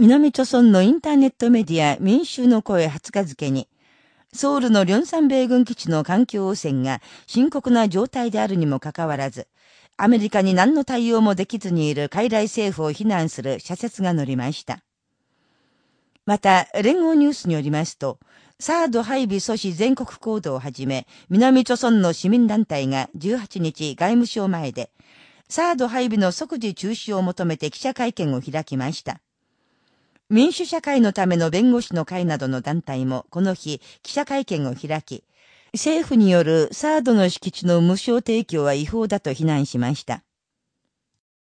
南朝村のインターネットメディア民衆の声20日付に、ソウルのリョンサン米軍基地の環境汚染が深刻な状態であるにもかかわらず、アメリカに何の対応もできずにいる海外政府を非難する社説が載りました。また、連合ニュースによりますと、サード配備阻止全国行動をはじめ、南朝村の市民団体が18日外務省前で、サード配備の即時中止を求めて記者会見を開きました。民主社会のための弁護士の会などの団体もこの日記者会見を開き、政府によるサードの敷地の無償提供は違法だと非難しました。